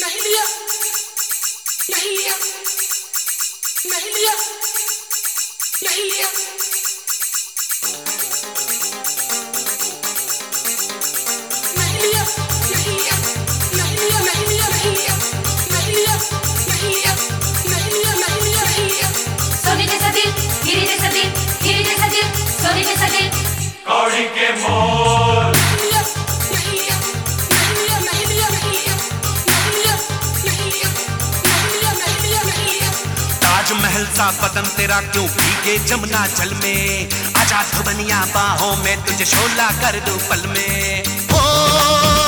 नहीं लिया नहीं लिया नहीं लिया नहीं लिया नहीं लिया नहीं लिया नहीं लिया नहीं लिया नहीं लिया नहीं लिया नहीं लिया नहीं लिया नहीं लिया नहीं लिया सोने जैसा दिल गिरी जैसा दिल गिरी जैसा दिल सोने जैसा दिल कौड़ी के मोह सा बदन तेरा क्यों भीगे जमुना जल में? आज़ाद बनिया बाहों में, तुझे शोला कर दो पल में। ओ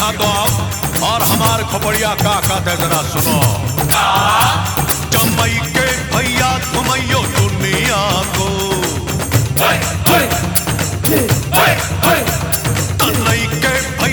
यहाँ तो आओ और हमारे खबरिया का का दे जरा सुनो। चम्बई के भैया घुमैयो दुनिया को। तनई के भैया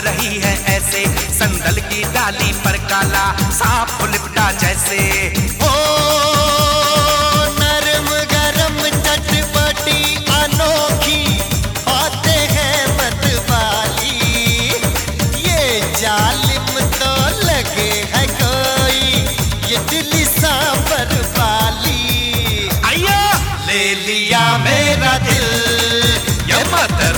रही है ऐसे। संदल की डाली पर काला सांप लिपटा जैसे। ओ, नरम गरम चटपटी अनोखी आते हैं मतवाली। ये जालिम तो लगे है कोई, ये दिली सांबर वाली आइया ले लिया मेरा दिल, ये मत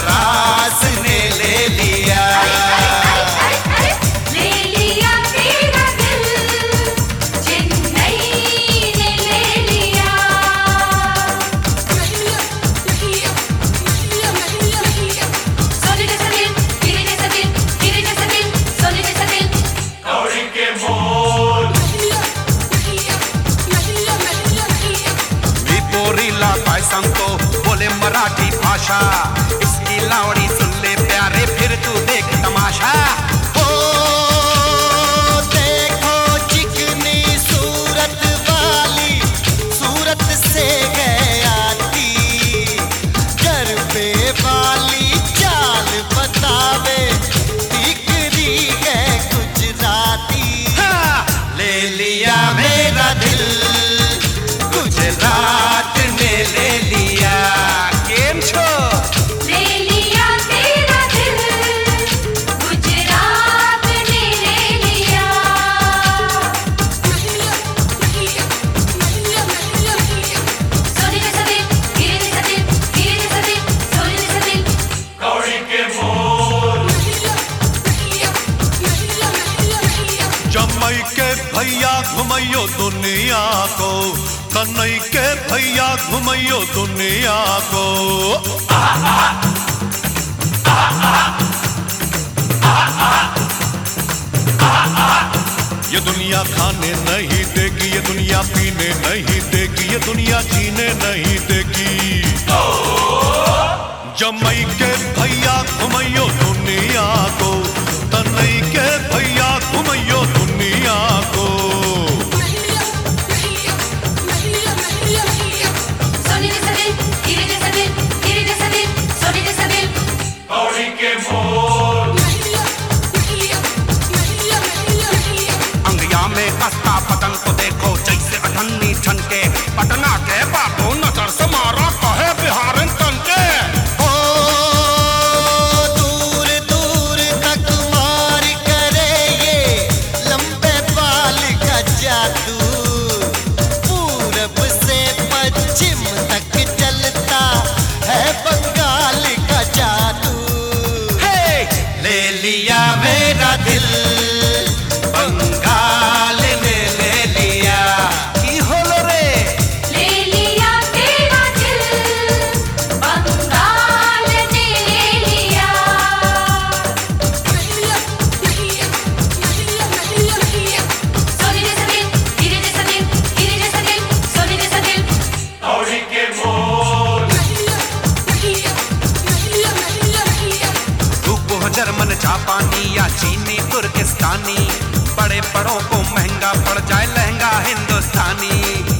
मराठी भाषा। इसकी लावणी सुन ले प्यारे फिर तू देख तमाशा। अच्छा। भैया घुमाइयो दुनिया को। तनई के भैया घुमैयो दुनिया को। ये दुनिया खाने नहीं देगी, ये दुनिया पीने नहीं देगी, ये दुनिया जीने नहीं देगी। जमई के भैया घुमैयो दुनिया को तनई के भैया घुमैयो दुनिया को। अंगिया में कस्ता पतंग को देखो जैसे अठन्नी छनके पटना के बाबू लिया मेरा दिल। रूप जापानी या चीनी तुर्किस्तानी। बड़े पड़ों को महँगा पड़ जाए लहंगा हिंदुस्तानी।